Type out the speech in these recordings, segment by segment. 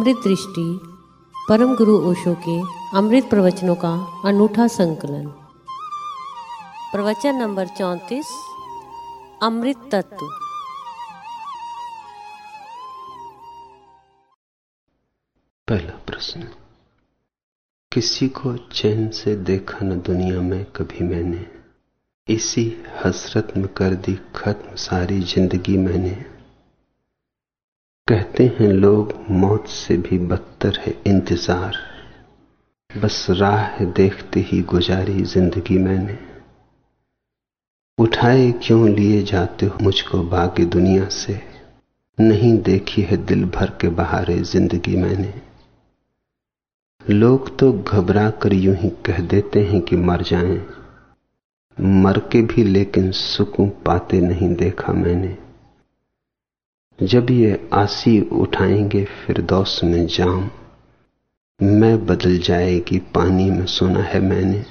अमृत दृष्टि परम गुरु ओशो के अमृत प्रवचनों का अनूठा संकलन। प्रवचन नंबर चौंतीस, अमृत तत्व। पहला प्रश्न, किसी को चैन से देखा न दुनिया में कभी मैंने? इसी हसरत में कर दी खत्म सारी ज़िंदगी मैंने। कहते हैं, लोग मौत से भी बदतर है, इंतज़ार बस राह देखते ही गुजारी ज़िंदगी मैंने। उठाए क्यों लिए जाते हो मुझको बाकी दुनिया से? नहीं देखी है दिल भर के बहारे ज़िंदगी मैंने। लोग तो घबरा कर यूँ ही कह देते हैं कि मर जाएँ। मर के भी लेकिन सुकून पाते नहीं देखा मैंने। जब ये आसी उठाएँगे फिर दौस में जाम, मैं बदल जाएगी पानी में सुना है मैंने।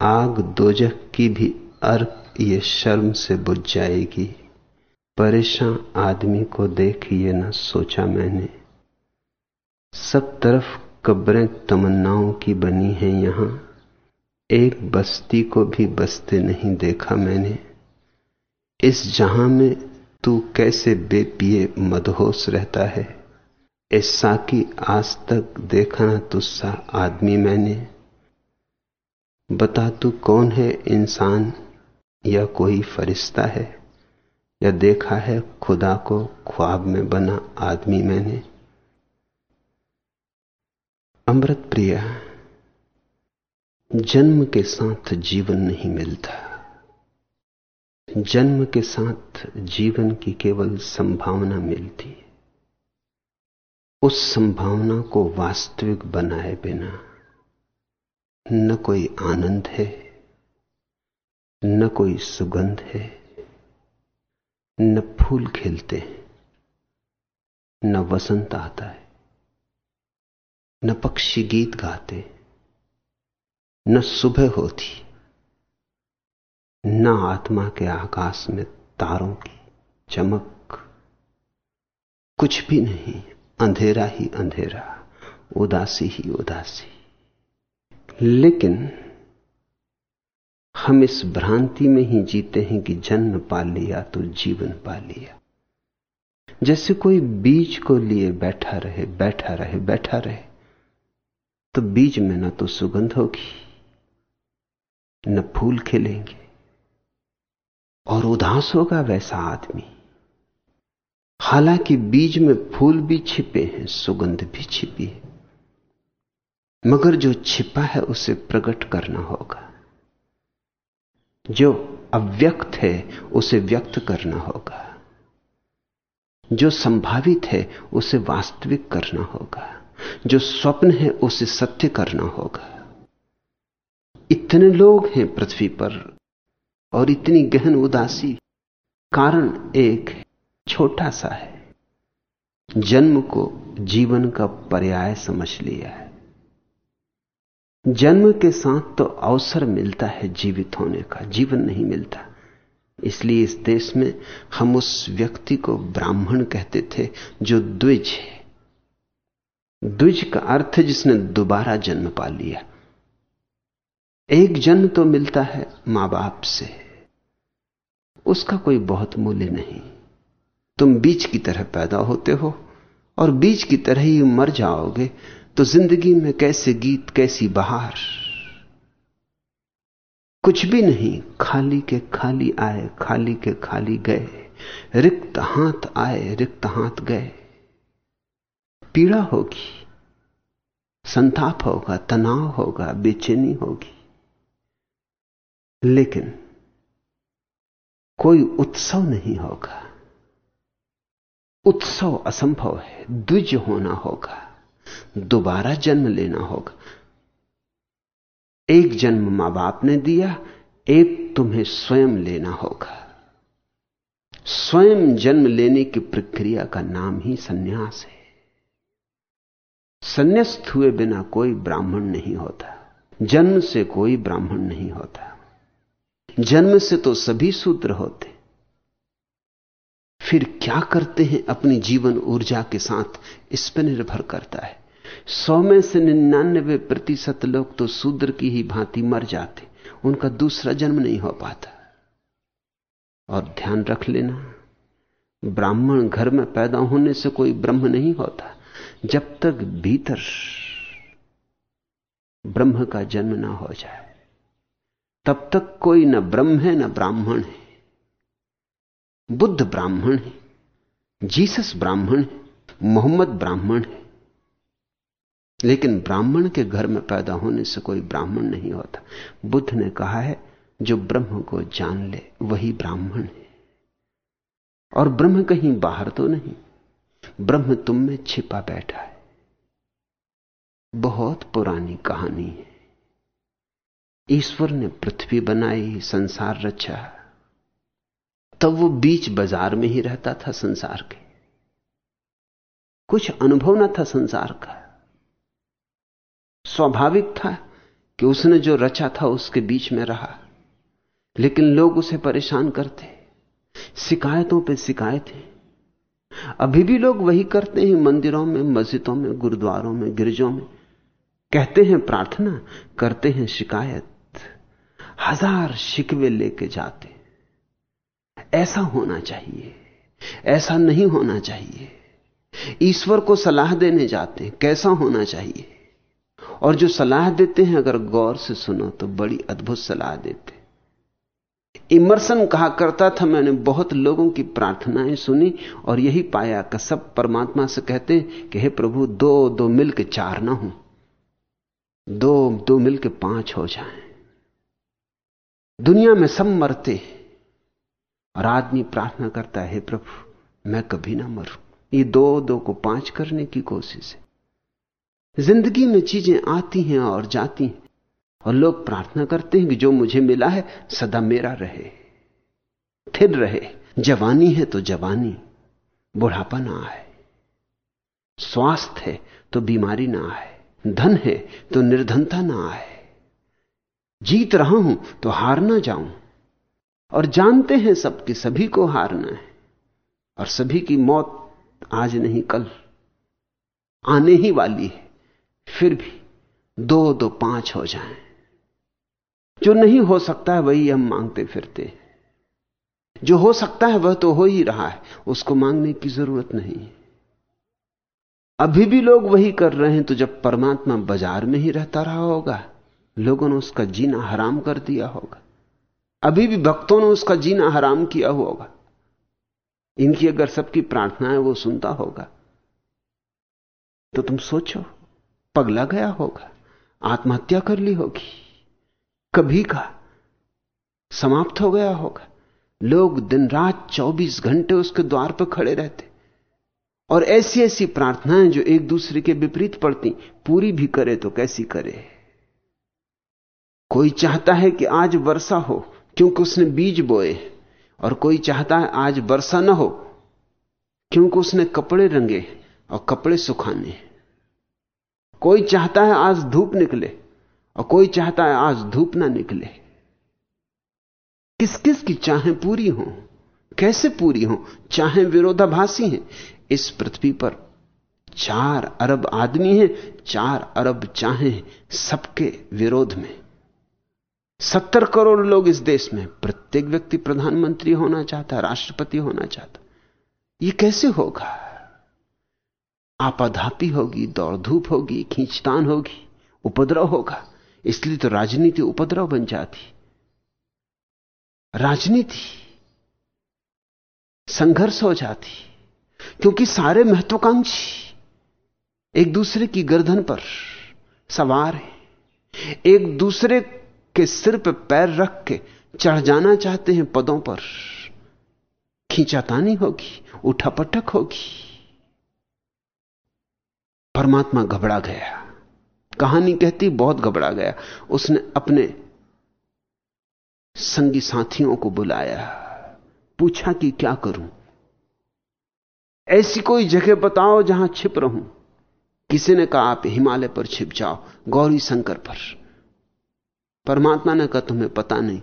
आग दोजख की भी अर्क ये शर्म से बुझ जाएगी। परेशान आदमी को देख ये न सोचा मैंने। सब तरफ़ कब्रें तमन्नाओं की बनी हैं यहाँ। एक बस्ती को भी बसते नहीं देखा मैंने। इस जहाँ में तू कैसे बेपिए मदहोश रहता है? ऐसा की आज तक देखा ना तुस्सा आदमी मैंने। बता तू कौन है इंसान या कोई फरिश्ता है? या देखा है खुदा को ख्वाब में बना आदमी मैंने? अमृत प्रिया, जन्म के साथ जीवन नहीं मिलता। जन्म के साथ जीवन की केवल संभावना मिलती है। उस संभावना को वास्तविक बनाए बिना न कोई आनंद है, न कोई सुगंध है, न फूल खिलते हैं, न वसंत आता है, न पक्षी गीत गाते न सुबह होती न आत्मा के आकाश में तारों की चमक। कुछ भी नहीं, अंधेरा ही अंधेरा, उदासी ही उदासी। लेकिन हम इस भ्रांति में ही जीते हैं कि जन्म पा लिया तो जीवन पा लिया। जैसे कोई बीज को लिए बैठा रहे बैठा रहे बैठा रहे तो बीज में न तो सुगंध होगी, न फूल खिलेंगे। और उदास होगा वैसा आदमी। हालाँकि बीज में फूल भी छिपे हैं, सुगंध भी छिपी है। मगर जो छिपा है, उसे प्रकट करना होगा। जो अव्यक्त है, उसे व्यक्त करना होगा। जो संभावित है, उसे वास्तविक करना होगा। जो स्वप्न है, उसे सत्य करना होगा। इतने लोग हैं पृथ्वी पर और इतनी गहन उदासी कारण एक छोटा सा है। जन्म को जीवन का पर्याय समझ लिया है। जन्म के साथ तो अवसर मिलता है जीवित होने का, जीवन नहीं मिलता। इसलिए इस देश में हम उस व्यक्ति को ब्राह्मण कहते थे जो द्विज है। द्विज का अर्थ है जिसने दोबारा जन्म पा लिया। एक जन्म तो मिलता है माँ बाप से। उसका कोई बहुत मूल्य नहीं। तुम बीज की तरह पैदा होते हो और बीज की तरह ही मर जाओगे तो ज़िंदगी में कैसे गीत, कैसी बहार? कुछ भी नहीं, खाली के खाली आए, खाली के खाली गए, रिक्त हाथ आए, रिक्त हाथ गए। पीड़ा होगी, संताप होगा, तनाव होगा, बेचैनी होगी। लेकिन कोई उत्सव नहीं होगा। उत्सव असंभव है, द्विज होना होगा, दोबारा जन्म लेना होगा। एक जन्म माँ बाप ने दिया, एक तुम्हें स्वयं लेना होगा। स्वयं जन्म लेने की प्रक्रिया का नाम ही सन्यास है। संन्यास्त हुए बिना कोई ब्राह्मण नहीं होता, जन्म से कोई ब्राह्मण नहीं होता। जन्म से तो सभी सूत्र होते। फिर क्या करते हैं अपनी जीवन ऊर्जा के साथ? इस पर निर्भर करता है। सौ में से निन्यानबे प्रतिशत लोग तो शूद्र की ही भांति मर जाते। उनका दूसरा जन्म नहीं हो पाता। और ध्यान रख लेना, ब्राह्मण घर में पैदा होने से कोई ब्रह्म नहीं होता। जब तक भीतर ब्रह्म का जन्म ना हो जाए। तब तक कोई न ब्रह्म है, न ब्राह्मण है। बुद्ध ब्राह्मण है, जीसस ब्राह्मण है, मोहम्मद ब्राह्मण है। लेकिन ब्राह्मण के घर में पैदा होने से कोई ब्राह्मण नहीं होता। बुद्ध ने कहा है, जो ब्रह्म को जान ले, वही ब्राह्मण है। और ब्रह्म कहीं बाहर तो नहीं, ब्रह्म तुम में छिपा बैठा है। बहुत पुरानी कहानी है। ईश्वर ने पृथ्वी बनाई, संसार रचा। तब वो बीच बाज़ार में ही रहता था संसार के। कुछ अनुभव न था संसार का। स्वाभाविक था कि उसने जो रचा था उसके बीच में रहा। लेकिन लोग उसे परेशान करते। शिकायतों पे शिकायतें अभी भी लोग वही करते हैं, मंदिरों में, मस्जिदों में, गुरुद्वारों में, गिरजों में। कहते हैं प्रार्थना, करते हैं शिकायत। हज़ार शिकवे लेके जाते। ऐसा होना चाहिए। ऐसा नहीं होना चाहिए। ईश्वर को सलाह देने जाते हैं, कैसा होना चाहिए? और जो सलाह देते हैं, अगर गौर से सुनो तो बड़ी अद्भुत सलाह देते इमर्सन कहा करता था, मैंने बहुत लोगों की प्रार्थनाएँ सुनी और यही पाया कि सब परमात्मा से कहते हैं कि हे प्रभु, दो दो मिल के चार ना हो। दो दो मिल के पाँच हो जाएँ। दुनिया में सब मरते हैं। और आदमी प्रार्थना करता है प्रभु, मैं कभी ना मरूं। ये दो दो को पाँच करने की कोशिश है। ज़िंदगी में चीज़ें आती हैं और जाती हैं। और लोग प्रार्थना करते हैं कि जो मुझे मिला है, सदा मेरा रहे। थिर रहे। जवानी है तो जवानी। बुढ़ापा ना आए। स्वास्थ्य है तो बीमारी ना आए। धन है तो निर्धनता ना आए। जीत रहा हूँ तो हार ना जाऊँ। और जानते हैं सब कि सभी को हारना है, और सभी की मौत आज नहीं, कल आने ही वाली है, फिर भी दो दो पाँच हो जाएँ। जो नहीं हो सकता है वही हम मांगते फिरते हैं। जो हो सकता है वह तो हो ही रहा है, उसको मांगने की ज़रूरत नहीं अभी भी लोग वही कर रहे हैं तो जब परमात्मा बाज़ार में ही रहता रहा होगा लोगों ने उसका जीना हराम कर दिया होगा। अभी भी भक्तों ने उसका जीना हराम किया होगा। इनकी अगर सबकी प्रार्थनाएँ वो सुनता होगा तो तुम सोचो, पगला गया होगा, आत्महत्या कर ली होगी। कभी का समाप्त हो गया होगा। लोग दिन रात 24 घंटे उसके द्वार पर खड़े रहते। और ऐसी ऐसी प्रार्थनाएँ जो एक दूसरे के विपरीत पड़ती, पूरी भी करे तो कैसी करे? कोई चाहता है कि आज वर्षा हो, क्योंकि उसने बीज बोए, और कोई चाहता है आज वर्षा ना हो, क्योंकि उसने कपड़े रंगे और कपड़े सुखाने। कोई चाहता है आज धूप निकले, और कोई चाहता है आज धूप ना निकले। किस किस की चाहें पूरी हो? कैसे पूरी हो? चाहें विरोधाभासी हैं? इस पृथ्वी पर चार अरब आदमी हैं, चार अरब चाहें सबके विरोध में। सत्तर करोड़ लोग इस देश में, प्रत्येक व्यक्ति प्रधानमंत्री होना चाहता, राष्ट्रपति होना चाहता। ये कैसे होगा? आपाधापी होगी दौड़ धूप होगी, खींचतान होगी, उपद्रव होगा। इसलिए तो राजनीति उपद्रव बन जाती। राजनीति संघर्ष हो जाती, क्योंकि सारे महत्वाकांक्षी एक दूसरे की गर्दन पर सवार है। एक दूसरे के सिर पर पैर रख के चढ़ जाना चाहते हैं पदों पर। खींचातानी होगी, उठापटक होगी। परमात्मा घबरा गया। कहानी कहती बहुत घबरा गया। उसने अपने संगी साथियों को बुलाया। पूछा कि क्या करूँ? ऐसी कोई जगह बताओ जहाँ छिप रहूँ। किसी ने कहा, आप हिमालय पर छिप जाओ गौरी शंकर पर। परमात्मा ने कहा, तुम्हें पता नहीं।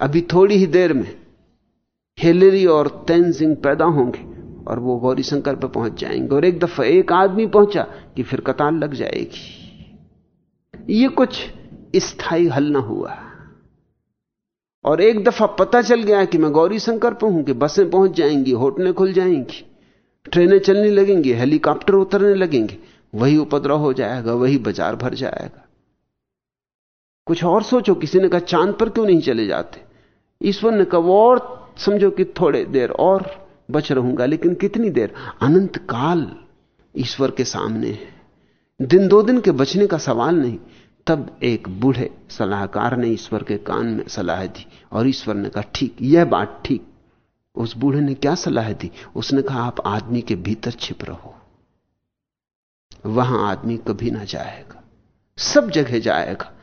अभी थोड़ी ही देर में हेलेरी और तेनजिंग पैदा होंगे और वो गौरी शंकर पर पहुँच जाएँगे और एक दफ़ा एक आदमी पहुँचा कि फिर कतार लग जाएगी। ये कुछ स्थायी हल ना हुआ। और एक दफ़ा पता चल गया कि मैं गौरी शंकर पर हूँ कि बसें पहुँच जाएँगी, होटलें खुल जाएँगी, ट्रेनें चलने लगेंगी, हेलीकॉप्टर उतरने लगेंगे, वही उपद्रव हो जाएगा, वही बाज़ार भर जाएगा। कुछ और सोचो, किसी ने कहा, चाँद पर क्यों नहीं चले जाते? ईश्वर ने कहा और समझो कि थोड़े देर और बच रहूँगा, लेकिन कितनी देर? अनंत काल ईश्वर के सामने है। दिन दो दिन के बचने का सवाल नहीं। तब एक बूढ़े सलाहकार ने ईश्वर के कान में सलाह दी, और ईश्वर ने कहा, ठीक, यह बात ठीक। उस बूढ़े ने क्या सलाह दी? उसने कहा, आप आदमी के भीतर छिप रहो। वहाँ आदमी कभी ना जाएगा। सब जगह जाएगा।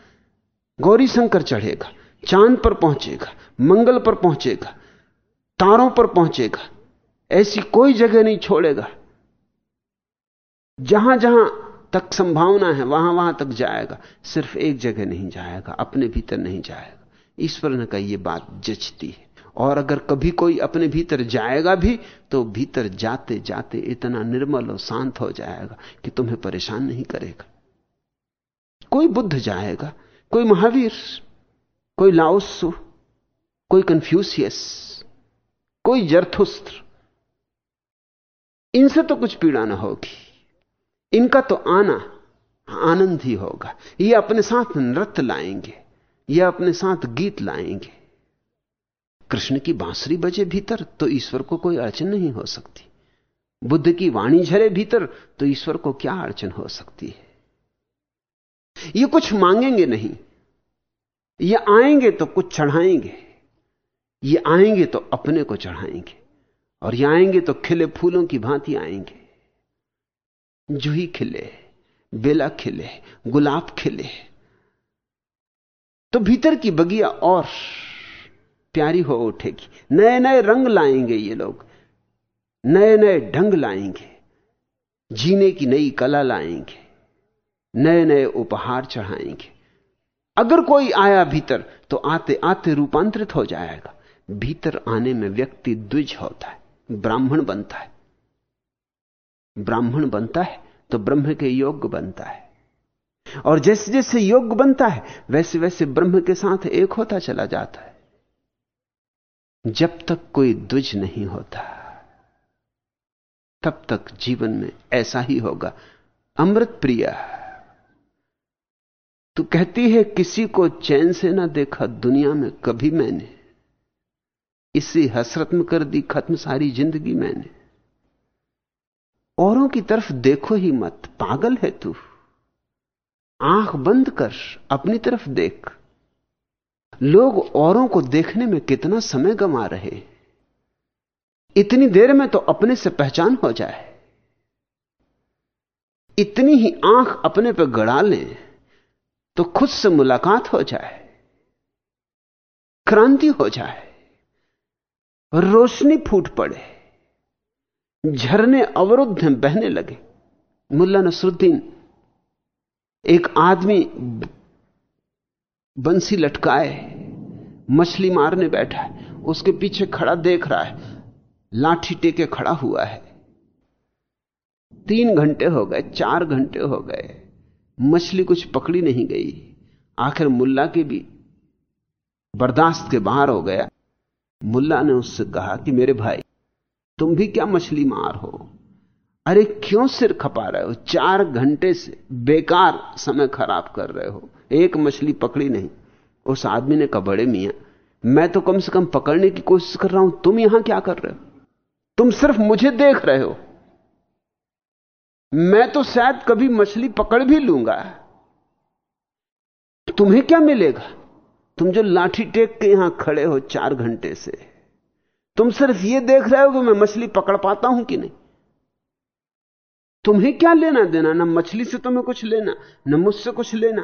गौरी शंकर चढ़ेगा, चाँद पर पहुंचेगा, मंगल पर पहुंचेगा, तारों पर पहुंचेगा, ऐसी कोई जगह नहीं छोड़ेगा। जहाँ जहाँ तक संभावना है, वहाँ वहाँ तक जाएगा, सिर्फ़ एक जगह नहीं जाएगा, अपने भीतर नहीं जाएगा। ईश्वर ने कहा यह बात जचती है। और अगर कभी कोई अपने भीतर जाएगा भी तो भीतर जाते जाते इतना निर्मल और शांत हो जाएगा कि तुम्हें परेशान नहीं करेगा। कोई बुद्ध जाएगा कोई महावीर, कोई लाओसु कोई कन्फ्यूसियस, कोई जरथुस्त्र, इनसे तो कुछ पीड़ा ना होगी। इनका तो आना आनंद ही होगा। ये अपने साथ नृत्य लाएँगे, ये अपने साथ गीत लाएँगे। कृष्ण की बांसुरी बजे भीतर तो ईश्वर को कोई अड़चन नहीं हो सकती। बुद्ध की वाणी झरे भीतर तो ईश्वर को क्या अड़चन हो सकती है? ये कुछ मांगेंगे नहीं। ये आएँगे तो कुछ चढ़ाएँगे, ये आएँगे तो अपने को चढ़ाएँगे, और ये आएँगे तो खिले फूलों की भांति आएँगे। जूही खिले, बेला खिले, गुलाब खिले तो भीतर की बगिया और प्यारी हो उठेगी। नए नए रंग लाएँगे ये लोग नए नए ढंग लाएँगे, जीने की नई कला लाएँगे नए नए उपहार चढ़ाएँगे। अगर कोई आया भीतर तो आते आते रूपांतरित हो जाएगा। भीतर आने में व्यक्ति द्विज होता है, ब्राह्मण बनता है। ब्राह्मण बनता है तो ब्रह्म के योग्य बनता है। और जैसे जैसे योग्य बनता है, वैसे वैसे ब्रह्म के साथ एक होता चला जाता है। जब तक कोई द्विज नहीं होता, तब तक जीवन में ऐसा ही होगा। अमृत प्रिया तू कहती है, किसी को चैन से ना देखा, दुनिया में कभी मैंने। इसी हसरत में कर दी, खत्म सारी ज़िंदगी मैंने। औरों की तरफ़ देखो ही मत, पागल है तू। आँख बंद कर, अपनी तरफ़ देख। लोग औरों को देखने में कितना समय गमा रहे इतनी देर में तो अपने से पहचान हो जाए। इतनी ही आँख अपने पर गड़ा लें। तो खुद से मुलाकात हो जाए, क्रांति हो जाए, रोशनी फूट पड़े, झरने अवरुद्ध बहने लगे। मुल्ला नसरुद्दीन एक आदमी बंसी लटकाए, मछली मारने बैठा है, उसके पीछे खड़ा देख रहा है, लाठी टेके खड़ा हुआ है। तीन घंटे हो गए, चार घंटे हो गए। मछली कुछ पकड़ी नहीं गई। आखिर मुल्ला के भी बर्दाश्त के बाहर हो गया। मुल्ला ने उससे कहा कि मेरे भाई, तुम भी क्या मछली मार हो? अरे क्यों सिर खपा रहे हो? चार घंटे से बेकार समय खराब कर रहे हो। एक मछली पकड़ी नहीं। उस आदमी ने कहा, बड़े मियाँ, मैं तो कम से कम पकड़ने की कोशिश कर रहा हूँ। तुम यहाँ क्या कर रहे हो? तुम सिर्फ़ मुझे देख रहे हो। मैं तो शायद कभी मछली पकड़ भी लूँगा। तुम्हें क्या मिलेगा? तुम जो लाठी टेक के यहाँ खड़े हो चार घंटे से, तुम सिर्फ़ ये देख रहे हो कि मैं मछली पकड़ पाता हूँ कि नहीं? तुम्हें क्या लेना देना? ना मछली से तुम्हें कुछ लेना, न मुझसे कुछ लेना।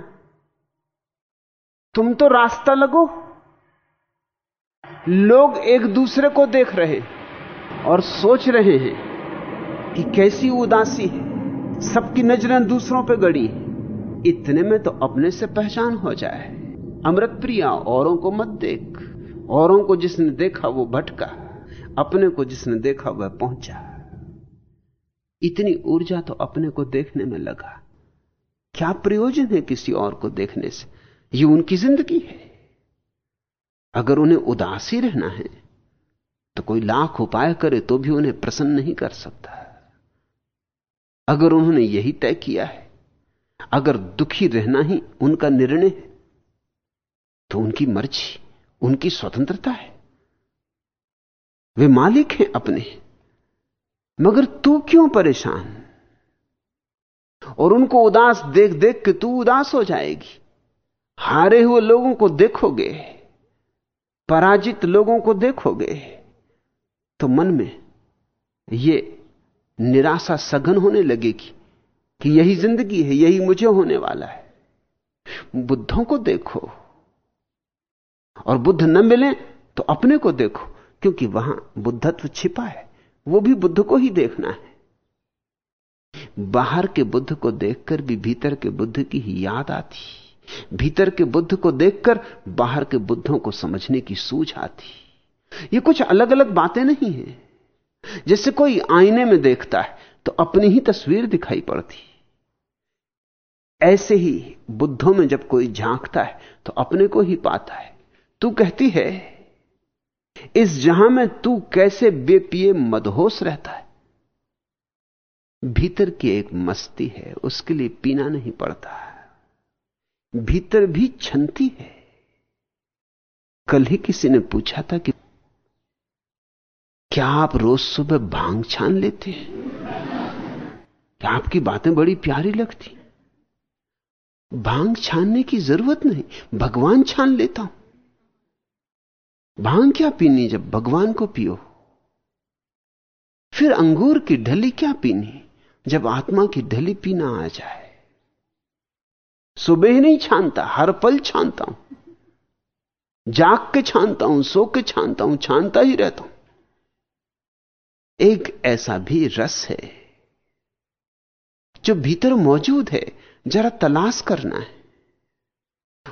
तुम तो रास्ता लगो। लोग एक दूसरे को देख रहे हैं और सोच रहे हैं कि कैसी उदासी है। सबकी नज़रें दूसरों पे गड़ी। इतने में तो अपने से पहचान हो जाए। अमृत प्रिया औरों को मत देख। औरों को जिसने देखा वो भटका। अपने को जिसने देखा वह पहुँचा। इतनी ऊर्जा तो अपने को देखने में लगा। क्या प्रयोजन है किसी और को देखने से? ये उनकी ज़िंदगी है। अगर उन्हें उदासी रहना है तो कोई लाख उपाय करे तो भी उन्हें प्रसन्न नहीं कर सकता। अगर उन्होंने यही तय किया है, अगर दुखी रहना ही उनका निर्णय है तो उनकी मर्ज़ी, उनकी स्वतंत्रता है। वे मालिक हैं अपने, मगर तू क्यों परेशान? और उनको उदास देख देख के तू उदास हो जाएगी। हारे हुए लोगों को देखोगे, पराजित लोगों को देखोगे तो मन में ये निराशा सघन होने लगेगी कि यही ज़िंदगी है, यही मुझे होने वाला है। बुद्धों को देखो और बुद्ध न मिले तो अपने को देखो, क्योंकि वहाँ बुद्धत्व छिपा है, वो भी बुद्ध को ही देखना है। बाहर के बुद्ध को देखकर भी भीतर के बुद्ध की ही याद आती, भीतर के बुद्ध को देखकर बाहर के बुद्धों को समझने की सूझ आती। ये कुछ अलग अलग बातें नहीं है। जैसे कोई आईने में देखता है तो अपनी ही तस्वीर दिखाई पड़ती। ऐसे ही बुद्धों में जब कोई झांकता है तो अपने को ही पाता है। तू कहती है, इस जहाँ में तू कैसे बेपिए मदहोश रहता है? भीतर की एक मस्ती है, उसके लिए पीना नहीं पड़ता। भीतर भी छनती है। कल ही किसी ने पूछा था कि क्या आप रोज सुबह भाँग छान लेते हैं? क्या आपकी बातें बड़ी प्यारी लगती? भाँग छानने की ज़रूरत नहीं, भगवान छान लेता हूँ। भाँग क्या पीनी जब भगवान को पियो? फिर अंगूर की ढली क्या पीनी, जब आत्मा की ढली पीना आ जाए? सुबह ही नहीं छानता, हर पल छानता हूँ। जाग के छानता हूँ, सो के छानता हूँ, छानता ही रहता हूँ। एक ऐसा भी रस है, जो भीतर मौजूद है, जरा तलाश करना है।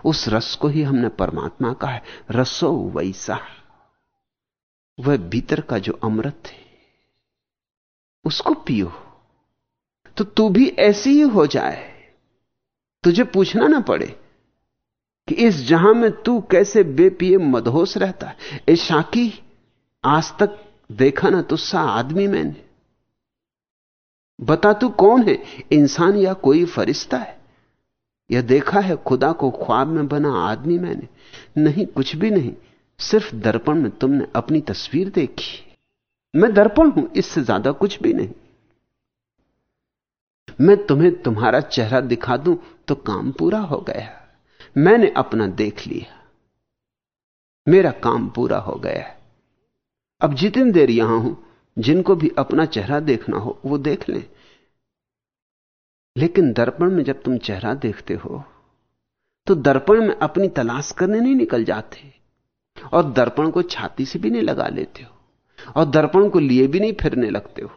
उस रस को ही हमने परमात्मा कहा है, रसो वैसा। वह भीतर का जो अमृत है, उसको पियो। तो तू भी ऐसी ही हो जाए। तुझे पूछना ना पड़े कि इस जहाँ में तू कैसे बेपिए मदहोश रहता है। ए शाकी, आज तक देखा ना तुस्सा आदमी मैंने। बता तू कौन है? इंसान या कोई फरिश्ता है? यह देखा है खुदा को ख्वाब में बना आदमी मैंने? नहीं, कुछ भी नहीं। सिर्फ़ दर्पण में तुमने अपनी तस्वीर देखी। मैं दर्पण हूँ, इससे ज़्यादा कुछ भी नहीं। मैं तुम्हें तुम्हारा चेहरा दिखा दूँ तो काम पूरा हो गया। मैंने अपना देख लिया। मेरा काम पूरा हो गया। अब जितनी देर यहाँ हूँ, जिनको भी अपना चेहरा देखना हो, वो देख लें। लेकिन दर्पण में जब तुम चेहरा देखते हो तो दर्पण में अपनी तलाश करने नहीं निकल जाते, और दर्पण को छाती से भी नहीं लगा लेते हो, और दर्पण को लिए भी नहीं फिरने लगते हो।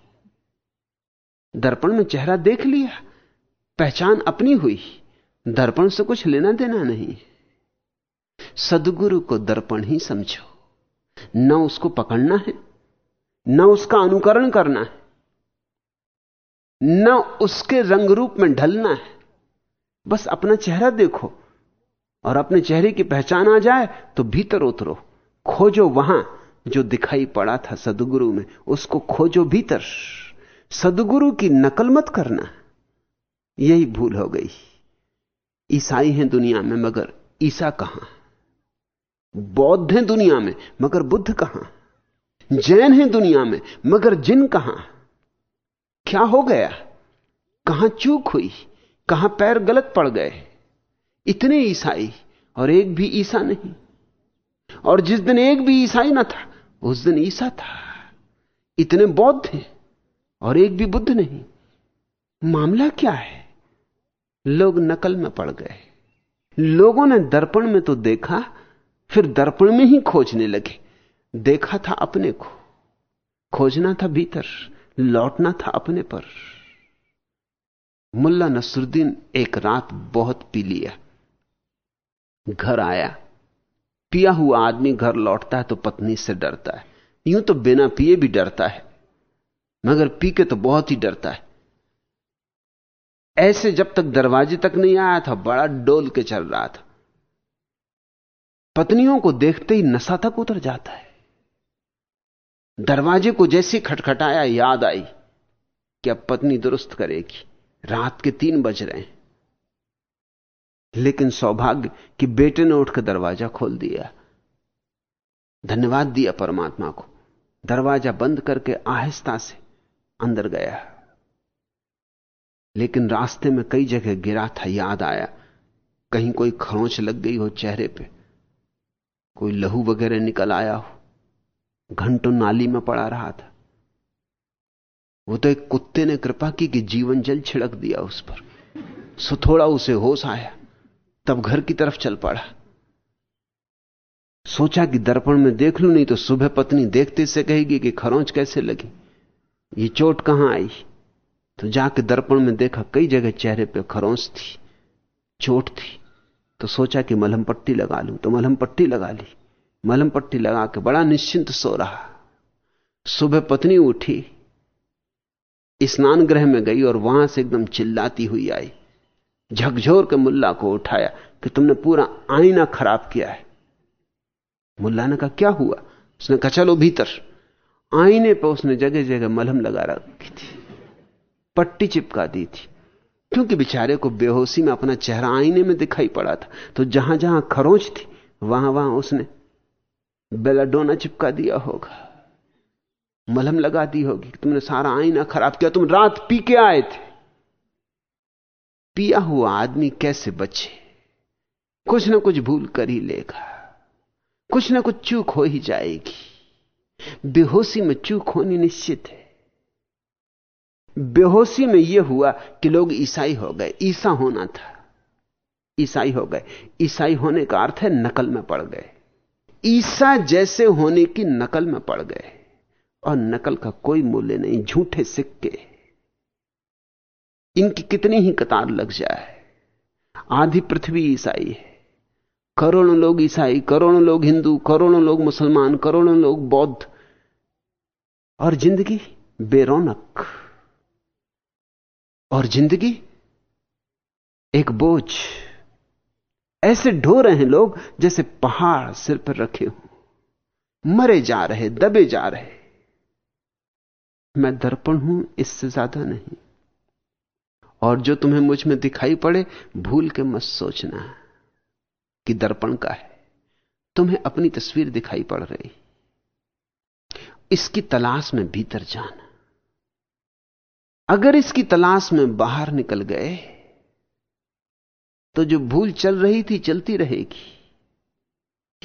दर्पण में चेहरा देख लिया, पहचान अपनी हुई, दर्पण से कुछ लेना देना नहीं। सदगुरु को दर्पण ही समझो। न उसको पकड़ना है, न उसका अनुकरण करना है, न उसके रंग रूप में ढलना है। बस अपना चेहरा देखो और अपने चेहरे की पहचान आ जाए तो भीतर उतरो। खोजो वहाँ जो दिखाई पड़ा था सदगुरु में, उसको खोजो भीतर। सदगुरु की नकल मत करना। यही भूल हो गई। ईसाई हैं दुनिया में, मगर ईसा कहाँ? बौद्ध हैं दुनिया में, मगर बुद्ध कहाँ? जैन हैं दुनिया में, मगर जिन कहाँ? क्या हो गया? कहाँ चूक हुई? कहाँ पैर गलत पड़ गए? इतने ईसाई, और एक भी ईसा नहीं। और जिस दिन एक भी ईसाई ना था, उस दिन ईसा था। इतने बौद्ध हैं, और एक भी बुद्ध नहीं। मामला क्या है? लोग नकल में पड़ गए। लोगों ने दर्पण में तो देखा फिर दर्पण में ही खोजने लगे। देखा था अपने को। खोजना था भीतर, लौटना था अपने पर। मुल्ला नसरुद्दीन एक रात बहुत पी लिया। घर आया। पिया हुआ आदमी घर लौटता है तो पत्नी से डरता है। यूँ तो बिना पिए भी डरता है, मगर पी के तो बहुत ही डरता है। ऐसे जब तक दरवाजे तक नहीं आया था, बड़ा डोल के चल रहा था। पत्नियों को देखते ही नशा तक उतर जाता है। दरवाजे को जैसे खटखटाया याद आई कि अब पत्नी दुरुस्त करेगी। रात के तीन बज रहे हैं। लेकिन सौभाग्य कि बेटे ने उठकर दरवाज़ा खोल दिया। धन्यवाद दिया परमात्मा को। दरवाज़ा बंद करके आहिस्ता से अंदर गया। लेकिन रास्ते में कई जगह गिरा था, याद आया। कहीं कोई खरोंच लग गई हो चेहरे पे। कोई लहू वगैरह निकल आया हो, घंटों नाली में पड़ा रहा था। वो तो एक कुत्ते ने कृपा की कि जीवन जल छिड़क दिया उस पर। सो थोड़ा उसे होश आया, तब घर की तरफ़ चल पड़ा। सोचा कि दर्पण में देख लू, नहीं तो सुबह पत्नी देखते से कहेगी कि खरोंच कैसे लगी? ये चोट कहाँ आई? तो जाके दर्पण में देखा कई जगह चेहरे पे खरोंच थी, चोट थी। तो सोचा कि मलहम पट्टी लगा लूँ तो मलहम पट्टी लगा ली। मलहम पट्टी लगा के बड़ा निश्चिंत सो रहा। सुबह पत्नी उठी स्नान गृह में गई और वहाँ से एकदम चिल्लाती हुई आई। झकझोर के मुल्ला को उठाया कि तुमने पूरा आईना खराब किया है। मुल्ला ने कहा, क्या हुआ? उसने कहा, चलो भीतर। आईने पर उसने जगह जगह मलहम लगा रखी थी। पट्टी चिपका दी थी। क्योंकि बेचारे को बेहोशी में अपना चेहरा आईने में दिखाई पड़ा था तो जहाँ जहाँ खरोंच थी, वहाँ वहाँ उसने बेलाडोना चिपका दिया होगा। मलहम लगा दी होगी तुमने सारा आईना खराब किया, तुम रात पी के आए थे। पिया हुआ आदमी कैसे बचे? कुछ ना कुछ भूल कर ही लेगा, कुछ ना कुछ चूक हो ही जाएगी। बेहोशी में चूक होनी निश्चित है। बेहोशी में यह हुआ कि लोग ईसाई हो गए। ईसा होना था। ईसाई हो गए। ईसाई होने का अर्थ है नकल में पड़ गए। ईसा जैसे होने की नकल में पड़ गए। और नकल का कोई मूल्य नहीं, झूठे सिक्के। इनकी कितनी ही कतार लग जाए। आधी पृथ्वी ईसाई है। करोड़ों लोग ईसाई, करोड़ों लोग हिंदू, करोड़ों लोग मुसलमान, करोड़ों लोग बौद्ध। और ज़िंदगी बेरोनक। और ज़िंदगी? एक बोझ। ऐसे ढो रहे हैं लोग जैसे पहाड़ सिर पर रखे हो। मरे जा रहे, दबे जा रहे। मैं दर्पण हूँ, इससे ज़्यादा नहीं। और जो तुम्हें मुझमें दिखाई पड़े, भूल के मत सोचना कि दर्पण का है। तुम्हें अपनी तस्वीर दिखाई पड़ रही। इसकी तलाश में भीतर जाना। अगर इसकी तलाश में बाहर निकल गए तो जो भूल चल रही थी चलती रहेगी।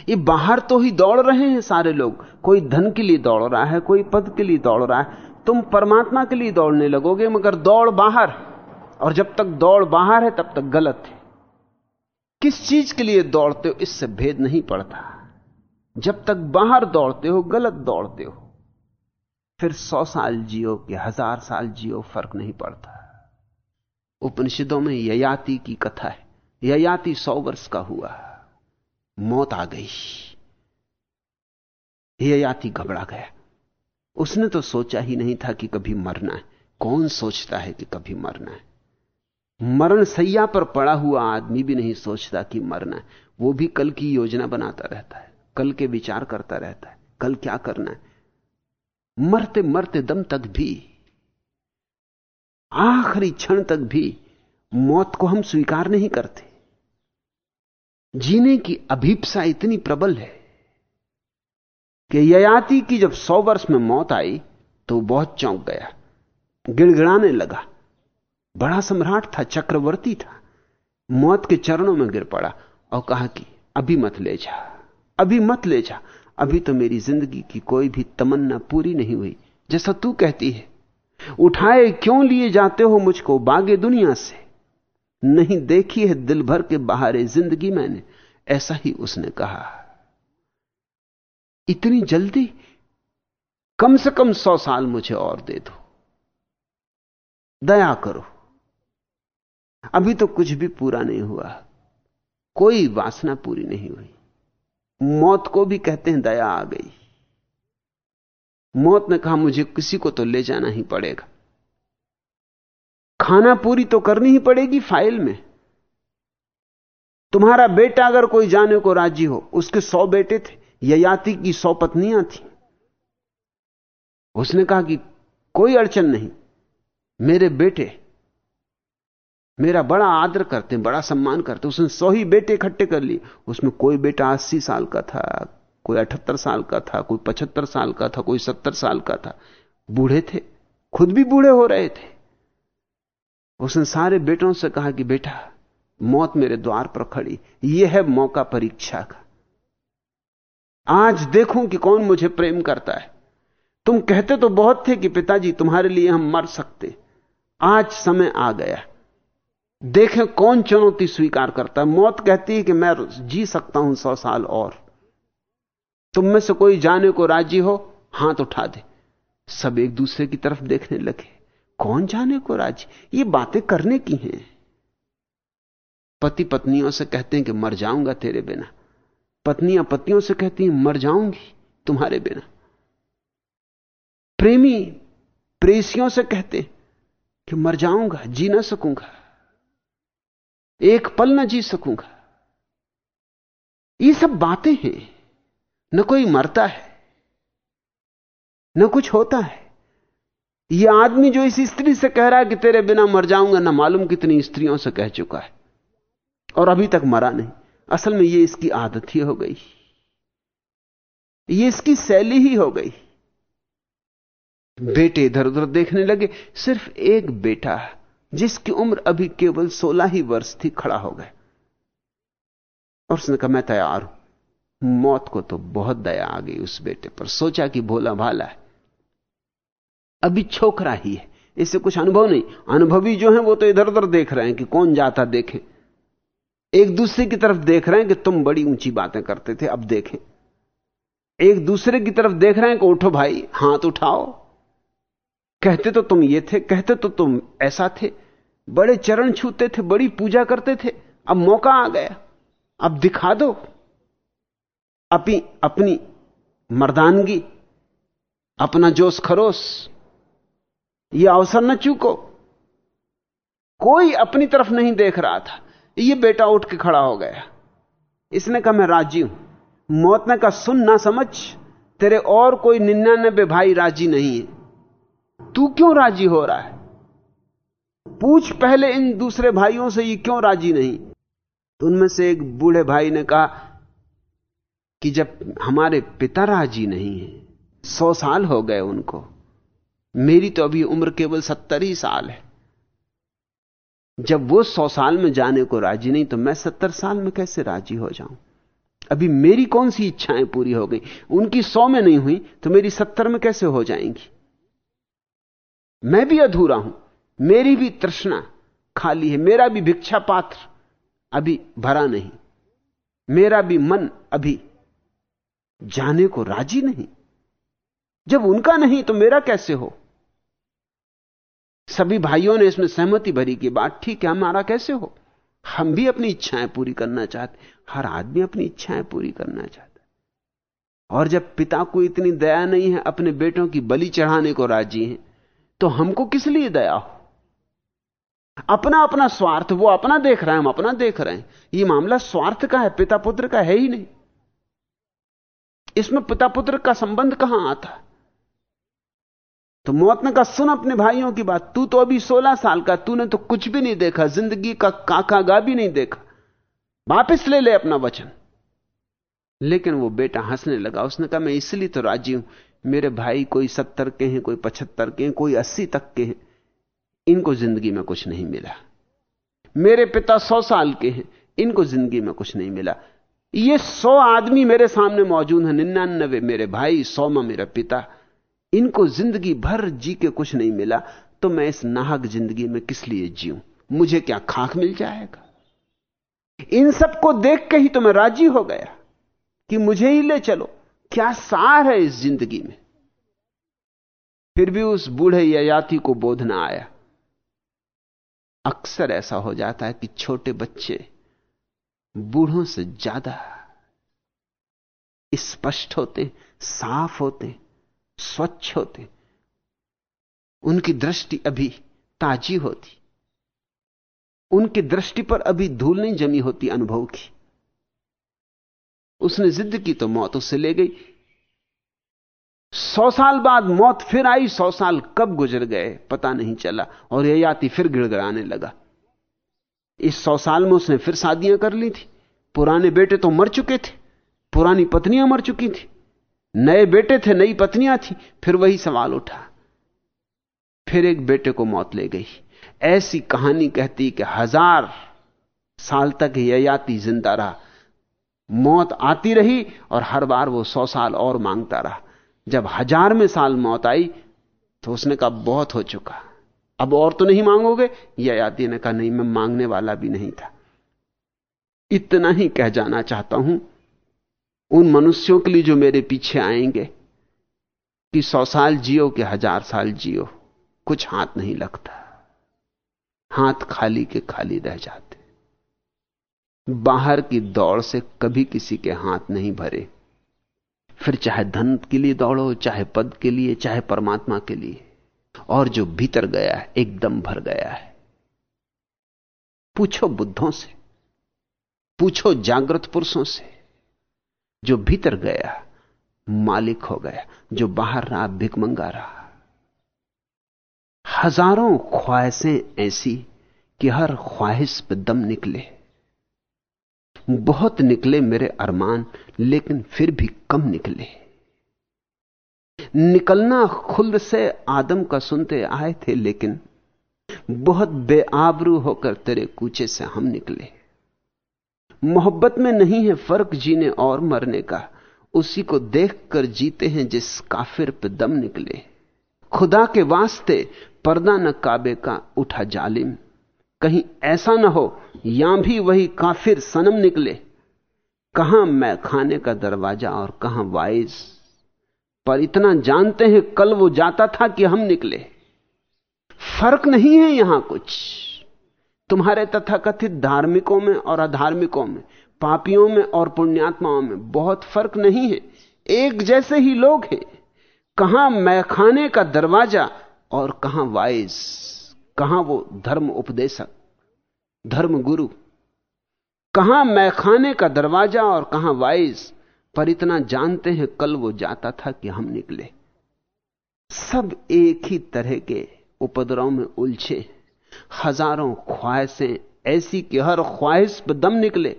ये बाहर तो ही दौड़ रहे हैं सारे लोग। कोई धन के लिए दौड़ रहा है, कोई पद के लिए दौड़ रहा है। तुम परमात्मा के लिए दौड़ने लगोगे, मगर दौड़ बाहर। और जब तक दौड़ बाहर है, तब तक गलत है। किस चीज़ के लिए दौड़ते हो, इससे भेद नहीं पड़ता। जब तक बाहर दौड़ते हो, गलत दौड़ते हो। फिर सौ साल जियो कि हज़ार साल जियो फ़र्क नहीं पड़ता। उपनिषदों में ययाति की कथा है। ययाति सौ वर्ष का हुआ। मौत आ गई। ययाति घबरा गया। उसने तो सोचा ही नहीं था कि कभी मरना है। कौन सोचता है कि कभी मरना है? मरण सैया पर पड़ा हुआ आदमी भी नहीं सोचता कि मरना है। वो भी कल की योजना बनाता रहता है। कल के विचार करता रहता है। कल क्या करना है? मरते मरते दम तक भी, आखिरी क्षण तक भी मौत को हम स्वीकार नहीं करते। जीने की अभीपसा इतनी प्रबल है कि ययाति की जब सौ वर्ष में मौत आई तो बहुत चौंक गया, गिड़गिड़ाने लगा। बड़ा सम्राट था, चक्रवर्ती था। मौत के चरणों में गिर पड़ा और कहा कि, अभी मत ले जा, अभी मत ले जा अभी तो मेरी ज़िंदगी की कोई भी तमन्ना पूरी नहीं हुई। जैसा तू कहती है, उठाए क्यों लिए जाते हो मुझको बागे दुनिया से? नहीं देखी है दिल भर के बहारे ज़िंदगी मैंने, ऐसा ही उसने कहा। इतनी जल्दी? कम से कम सौ साल मुझे और दे दो। दया करो। अभी तो कुछ भी पूरा नहीं हुआ। कोई वासना पूरी नहीं हुई। मौत को भी कहते हैं, दया आ गई। मौत ने कहा, मुझे किसी को तो ले जाना ही पड़ेगा। खाना पूरी तो करनी ही पड़ेगी फ़ाइल में। तुम्हारा बेटा अगर कोई जाने को राज़ी हो, उसके सौ बेटे थे, ययाति की सौ पत्नियाँ थी। उसने कहा कि कोई अड़चन नहीं, मेरे बेटे मेरा बड़ा आदर करते बड़ा सम्मान करते उसने सौ ही बेटे इकट्ठे कर लिए। उसमें कोई बेटा अस्सी साल का था, कोई अठहत्तर साल का था, कोई पचहत्तर साल का था, कोई सत्तर साल का था। बूढ़े थे। खुद भी बूढ़े हो रहे थे। उसने सारे बेटों से कहा कि बेटा, मौत मेरे द्वार पर खड़ी। यह है मौका परीक्षा का। आज देखूँ कि कौन मुझे प्रेम करता है। तुम कहते तो बहुत थे कि पिताजी, तुम्हारे लिए हम मर सकते। आज समय आ गया। देखें कौन चुनौती स्वीकार करता है। मौत कहती है कि मैं जी सकता हूँ सौ साल और। तुम में से कोई जाने को राज़ी हो, हाथ उठा दे। सब एक दूसरे की तरफ़ देखने लगे। कौन जाने को राज़ी? ये बातें करने की हैं। पति पत्नियों से कहते हैं कि मर जाऊँगा तेरे बिना। पत्नियाँ पतियों से कहती हैं, मर जाऊँगी तुम्हारे बिना। प्रेमी प्रेसियों से कहते कि मर जाऊँगा, जी ना सकूँगा। एक पल ना जी सकूँगा। ये सब बातें हैं। न कोई मरता है, न कुछ होता है। यह आदमी जो इस स्त्री से कह रहा है कि तेरे बिना मर जाऊँगा, ना मालूम कितनी स्त्रियों से कह चुका है। और अभी तक मरा नहीं। असल में यह इसकी आदत ही हो गई। ये इसकी शैली ही हो गई। बेटे इधर उधर देखने लगे, सिर्फ़ एक बेटा। जिसकी उम्र अभी केवल सोलह ही वर्ष थी, खड़ा हो गया और उसने कहा, मैं तैयार हूँ। मौत को तो बहुत दया आ गई उस बेटे पर। सोचा कि भोला भाला है। अभी छोकरा ही है। इससे कुछ अनुभव नहीं। अनुभवी जो है, वो तो इधर उधर देख रहे हैं कि कौन जाता देखे। एक दूसरे की तरफ़ देख रहे हैं कि तुम बड़ी ऊँची बातें करते थे, अब देखें। एक दूसरे की तरफ़ देख रहे हैं कि, उठो भाई, हाथ उठाओ। कहते तो तुम ये थे, कहते तो तुम ऐसा थे। बड़े चरण छूते थे, बड़ी पूजा करते थे। अब मौका आ गया। अब दिखा दो। अपनी अपनी मर्दानगी, अपना जोश खरोश, ये अवसर न चूको। कोई अपनी तरफ़ नहीं देख रहा था। ये बेटा उठ के खड़ा हो गया। इसने कहा, मैं राज़ी हूँ। मौत ने कहा, सुन ना समझ, तेरे और कोई निन्यानबे भाई राज़ी नहीं है। तू क्यों राज़ी हो रहा है? पूछ पहले इन दूसरे भाइयों से ये क्यों राज़ी नहीं? तो उनमें से एक बूढ़े भाई ने कहा कि जब हमारे पिता राज़ी नहीं है, सौ साल हो गए उनको। मेरी तो अभी उम्र केवल सत्तर ही साल है। जब वो सौ साल में जाने को राज़ी नहीं तो मैं सत्तर साल में कैसे राज़ी हो जाऊँ? अभी मेरी कौन सी इच्छाएँ पूरी हो गई? उनकी सौ में नहीं हुई तो मेरी सत्तर में कैसे हो जाएँगी? मैं भी अधूरा हूँ, मेरी भी तृष्णा खाली है, मेरा भी भिक्षा पात्र अभी भरा नहीं, मेरा भी मन अभी जाने को राज़ी नहीं। जब उनका नहीं तो मेरा कैसे हो? सभी भाइयों ने इसमें सहमति भरी की बात ठीक है, हमारा कैसे हो? हम भी अपनी इच्छाएँ पूरी करना चाहते हर आदमी अपनी इच्छाएँ पूरी करना चाहता और जब पिता को इतनी दया नहीं है, अपने बेटों की बलि चढ़ाने को राज़ी है तो हमको किस लिए दया हो? अपना अपना स्वार्थ, वो अपना देख रहा है, हम अपना देख रहे हैं। ये मामला स्वार्थ का है, पिता पुत्र का है ही नहीं। इसमें पिता पुत्र का संबंध कहाँ आता? है तो मौत ने कहा सुन अपने भाइयों की बात। तू तो अभी सोलह साल का, तूने तो कुछ भी नहीं देखा, ज़िंदगी का काका गा भी नहीं देखा। वापिस ले ले अपना वचन। लेकिन वो बेटा हंसने लगा, उसने कहा, मैं इसलिए तो राज़ी हूँ मेरे भाई कोई सत्तर के हैं, कोई पचहत्तर के हैं, कोई अस्सी तक के हैं। इनको ज़िंदगी में कुछ नहीं मिला। मेरे पिता सौ साल के हैं, इनको ज़िंदगी में कुछ नहीं मिला। ये सौ आदमी मेरे सामने मौजूद है, निन्यानबे मेरे भाई सौ में मेरा पिता। इनको ज़िंदगी भर जी के कुछ नहीं मिला तो मैं इस नाहक ज़िंदगी में किस लिए जीऊं? मुझे क्या खाक मिल जाएगा? इन सबको देख के ही तो मैं राज़ी हो गया कि मुझे ही ले चलो। क्या सार है इस ज़िंदगी में? फिर भी उस बूढ़े याति को बोध ना आया। अक्सर ऐसा हो जाता है कि छोटे बच्चे बूढ़ों से ज़्यादा स्पष्ट होते, साफ़ होते, स्वच्छ होते। उनकी दृष्टि अभी ताजी होती। उनकी दृष्टि पर अभी धूल नहीं जमी होती अनुभव की। उसने जिद की तो मौत उससे ले गई। सौ साल बाद मौत फिर आई, सौ साल कब गुजर गए, पता नहीं चला, और यह याति फिर गिड़गड़ाने लगा। इस सौ साल में उसने फिर शादियाँ कर ली थी। पुराने बेटे तो मर चुके थे, पुरानी पत्नियाँ मर चुकी थी। नए बेटे थे, नई पत्नियाँ थी, फिर वही सवाल उठा। फिर एक बेटे को मौत ले गई। ऐसी कहानी कहती कि हज़ार साल तक ययाति ज़िंदा रहा। मौत आती रही और हर बार वो सौ साल और माँगता रहा। जब हज़ार में साल मौत आई तो उसने कहा, बहुत हो चुका। अब और तो नहीं मांगोगे? ययाति ने कहा, नहीं, मैं मांगने वाला भी नहीं था। इतना ही कह जाना चाहता हूँ। उन मनुष्यों के लिए जो मेरे पीछे आएँगे, कि सौ साल जियो कि हज़ार साल जियो, कुछ हाथ नहीं लगता। हाथ खाली के खाली रह जाते। बाहर की दौड़ से कभी किसी के हाथ नहीं भरे। फिर चाहे धन के लिए दौड़ो, चाहे पद के लिए, चाहे परमात्मा के लिए। और जो भीतर गया है, एकदम भर गया है। पूछो बुद्धों से, पूछो जागृत पुरुषों से, जो भीतर गया, मालिक हो गया, जो बाहर रहा भिकमंगा रहा। हज़ारों ख्वाहिशें ऐसी कि हर ख्वाहिश पर दम निकले। बहुत निकले मेरे अरमान, लेकिन फिर भी कम निकले। निकलना खुल से आदम का सुनते आए थे, लेकिन बहुत बेआबरू होकर तेरे कूचे से हम निकले। मोहब्बत में नहीं है फ़र्क जीने और मरने का, उसी को देखकर जीते हैं जिस काफिर पे दम निकले। खुदा के वास्ते पर्दा न काबे का उठा जालिम। कहीं ऐसा ना हो, यहाँ भी वही काफिर सनम निकले। कहाँ मैं खाने का दरवाज़ा और कहाँ वाइज? पर इतना जानते हैं, कल वो जाता था कि हम निकले। फ़र्क नहीं है यहाँ कुछ। तुम्हारे तथाकथित धार्मिकों में और अधार्मिकों में, पापियों में और पुण्यात्माओं में बहुत फ़र्क नहीं है। एक जैसे ही लोग हैं। कहाँ मैखाने का दरवाज़ा और कहाँ वाइज? कहाँ वो धर्म उपदेशक, धर्म गुरु? कहाँ मैखाने का दरवाज़ा और कहाँ वाइज पर इतना जानते हैं, कल वो जाता था कि हम निकले। सब एक ही तरह के उपद्रव में उलझे। हज़ारों ख्वाहिशें ऐसी कि हर ख्वाहिश पर दम निकले।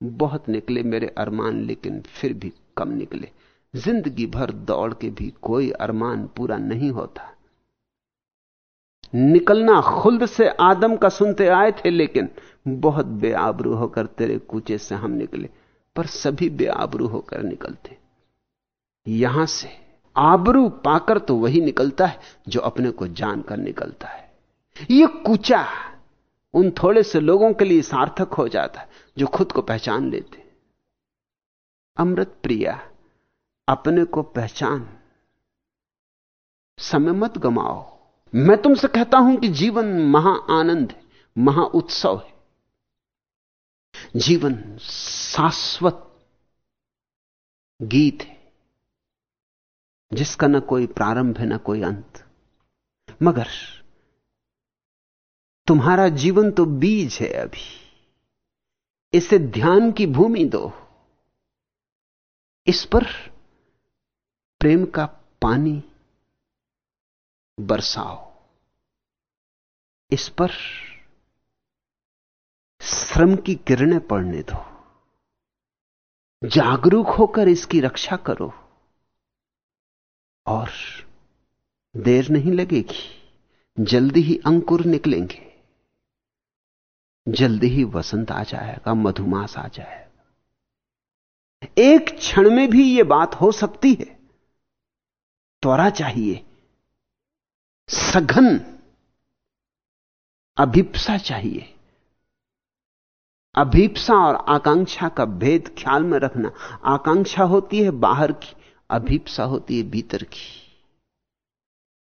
बहुत निकले मेरे अरमान, लेकिन फिर भी कम निकले। ज़िंदगी भर दौड़ के भी कोई अरमान पूरा नहीं होता। निकलना खुद से आदम का सुनते आए थे, लेकिन बहुत बेआबरू होकर तेरे कूचे से हम निकले, पर सभी बेआबरू होकर निकलते। यहाँ से आबरू पाकर तो वही निकलता है जो अपने को जानकर निकलता है। यह कूचा उन थोड़े से लोगों के लिए सार्थक हो जाता है जो खुद को पहचान लेते। अमृत प्रिया अपने को पहचान। समय मत गमाओ। मैं तुमसे कहता हूँ कि जीवन महा आनंद है, महा उत्सव है। जीवन शाश्वत गीत है, जिसका न कोई प्रारंभ है, न कोई अंत। मगर तुम्हारा जीवन तो बीज है अभी। इसे ध्यान की भूमि दो। इस पर प्रेम का पानी बरसाओ। इस पर श्रम की किरणें पड़ने दो। जागरूक होकर इसकी रक्षा करो। और देर नहीं लगेगी, जल्दी ही अंकुर निकलेंगे। जल्दी ही वसंत आ जाएगा, मधुमास आ जाएगा। एक क्षण में भी यह बात हो सकती है। त्वरा चाहिए। सघन अभिप्सा चाहिए। अभिप्सा और आकांक्षा का भेद ख्याल में रखना। आकांक्षा होती है बाहर की, अभिप्सा होती है भीतर की।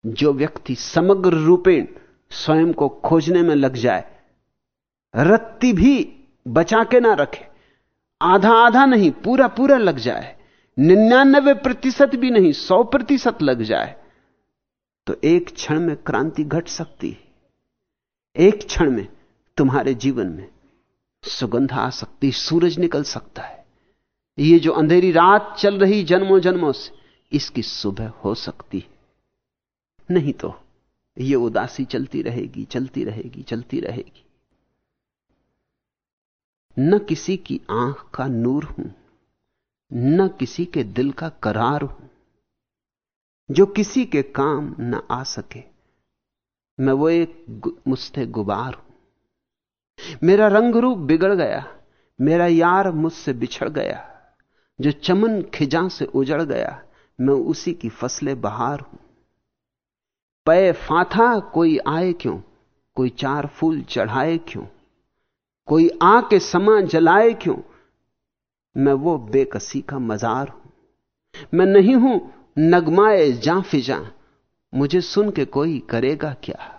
जो व्यक्ति समग्र रूपेण स्वयं को खोजने में लग जाए, रत्ती भी बचा के ना रखे आधा आधा नहीं पूरा पूरा लग जाए, निन्यानबे प्रतिशत भी नहीं, सौ प्रतिशत लग जाए तो एक क्षण में क्रांति घट सकती है। एक क्षण में तुम्हारे जीवन में सुगंध आ सकती सूरज निकल सकता है। ये जो अंधेरी रात चल रही जन्मों जन्मों से, इसकी सुबह हो सकती है। नहीं तो ये उदासी चलती रहेगी चलती रहेगी चलती रहेगी। न किसी की आँख का नूर हूँ, न किसी के दिल का करार हूँ। जो किसी के काम न आ सके। मैं वो एक मुझसे गुबार हूँ। मेरा रंग रूप बिगड़ गया। मेरा यार मुझसे बिछड़ गया। जो चमन खिजा से उजड़ गया। मैं उसी की फ़सलें बहार हूँ। पय फाथा कोई आए क्यों? कोई चार फूल चढ़ाए क्यों? कोई आके समा जलाए क्यों? मैं वो बेकसी का मजार हूँ। मैं नहीं हूँ नगमाए जा फिजा, मुझे सुन के कोई करेगा क्या?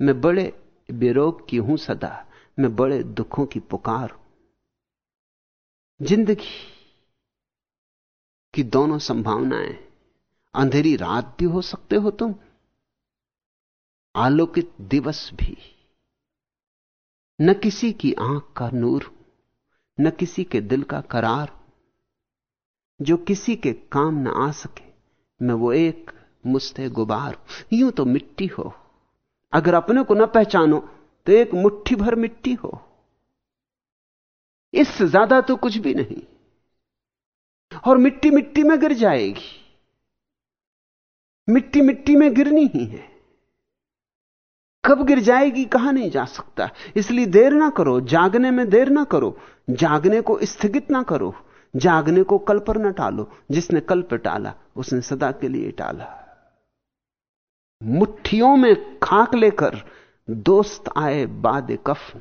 मैं बड़े बेरोग की हूँ सदा, मैं बड़े दुखों की पुकार हूँ। ज़िंदगी की दोनों संभावनाएँ, अंधेरी रात भी हो सकते हो तुम, आलोकित दिवस भी। न किसी की आँख का नूर न किसी के दिल का करार जो किसी के काम न आ सके मैं वो एक मुस्ते गुबार यूँ तो मिट्टी हो। अगर अपने को न पहचानो तो एक मुट्ठी भर मिट्टी हो। इससे ज़्यादा तो कुछ भी नहीं। और मिट्टी मिट्टी में गिर जाएगी। मिट्टी मिट्टी में गिरनी ही है। कब गिर जाएगी कहाँ नहीं जा सकता। इसलिए देर ना करो, जागने में देर ना करो। जागने को स्थगित ना करो। जागने को कल पर न टालो, जिसने कल पर टाला, उसने सदा के लिए टाला। मुट्ठियों में खाक लेकर दोस्त आए बाद कफ।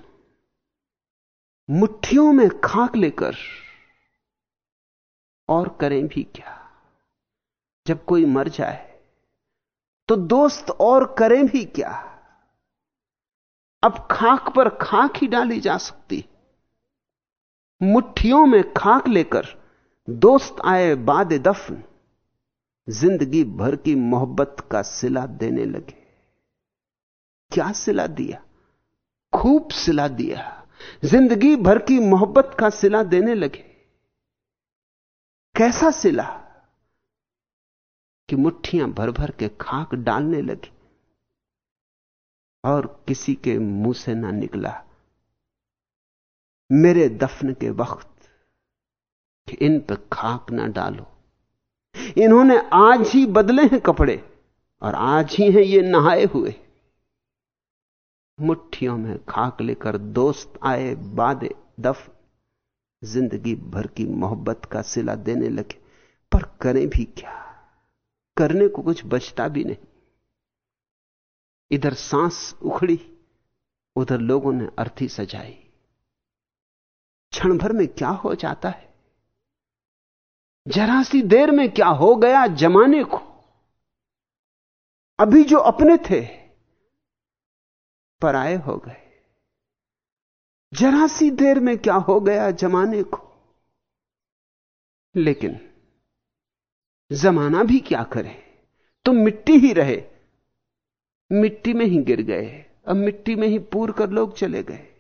मुट्ठियों में खाक लेकर और करें भी क्या? जब कोई मर जाए तो दोस्त और करें भी क्या? अब खाक पर खाक ही डाली जा सकती। मुट्ठियों में खाक लेकर दोस्त आए बाद दफन। ज़िंदगी भर की मोहब्बत का सिला देने लगे। क्या सिला दिया? खूब सिला दिया। ज़िंदगी भर की मोहब्बत का सिला देने लगे। कैसा सिला? कि मुट्ठियाँ भर भर के खाक डालने लगी। और किसी के मुँह से ना निकला। मेरे दफन के वक्त इन पर खाक ना डालो। इन्होंने आज ही बदले हैं कपड़े और आज ही हैं ये नहाए हुए। मुट्ठियों में खाक लेकर दोस्त आए बादे दफ, ज़िंदगी भर की मोहब्बत का सिला देने लगे। पर करें भी क्या? करने को कुछ बचता भी नहीं। इधर सांस उखड़ी, उधर लोगों ने अर्थी सजाई। क्षण भर में क्या हो जाता है? जरा सी देर में क्या हो गया जमाने को? अभी जो अपने थे, पराए हो गए। जरा सी देर में क्या हो गया जमाने को? लेकिन जमाना भी क्या करे? तुम तो मिट्टी ही रहे। मिट्टी में ही गिर गए, अब मिट्टी में ही पूर कर लोग चले गए।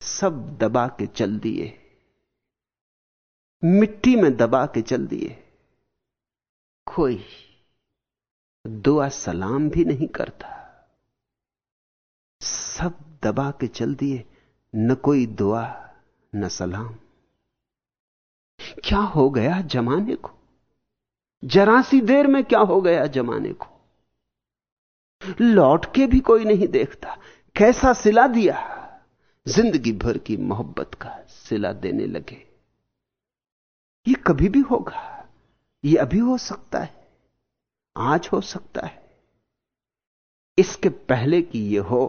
सब दबा के चल दिए। मिट्टी में दबा के चल दिए। कोई दुआ सलाम भी नहीं करता। सब दबा के चल दिए, न कोई दुआ, न सलाम। क्या हो गया जमाने को? जरा सी देर में क्या हो गया जमाने को? लौट के भी कोई नहीं देखता। कैसा सिला दिया? ज़िंदगी भर की मोहब्बत का सिला देने लगे। ये कभी भी होगा, ये अभी हो सकता है, आज हो सकता है। इसके पहले कि ये हो,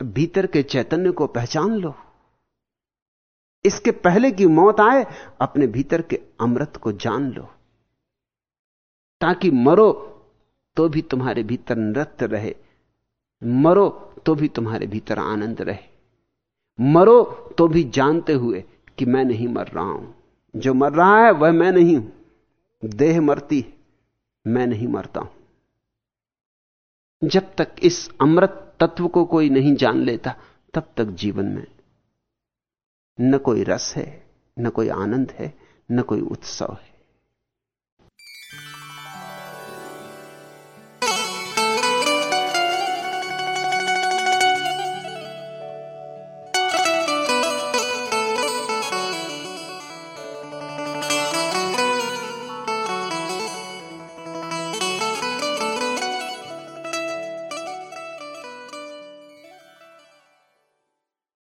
भीतर के चैतन्य को पहचान लो। इसके पहले कि मौत आए, अपने भीतर के अमृत को जान लो। ताकि मरो तो भी तुम्हारे भीतर नृत्य रहे, मरो तो भी तुम्हारे भीतर आनंद रहे। मरो तो भी जानते हुए कि मैं नहीं मर रहा हूँ। जो मर रहा है, वह मैं नहीं हूँ। देह मरती, मैं नहीं मरता हूँ। जब तक इस अमृत तत्व को कोई नहीं जान लेता, तब तक जीवन में न कोई रस है, न कोई आनंद है, न कोई उत्सव है।